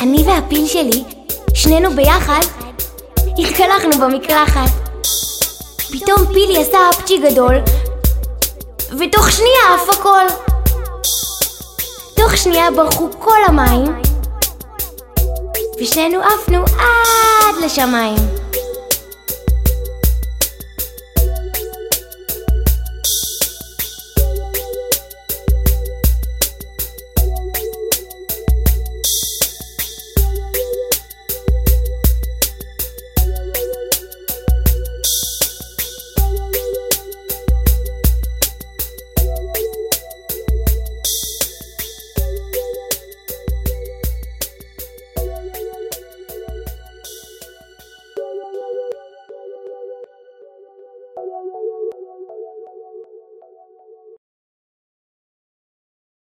אני והפיל שלי, שנינו ביחד, התקלחנו במקלחת. פתאום פילי עשה אפצ'י גדול, ותוך שנייה עף הכל. תוך שנייה ברחו כל המים, ושנינו עפנו עד לשמיים.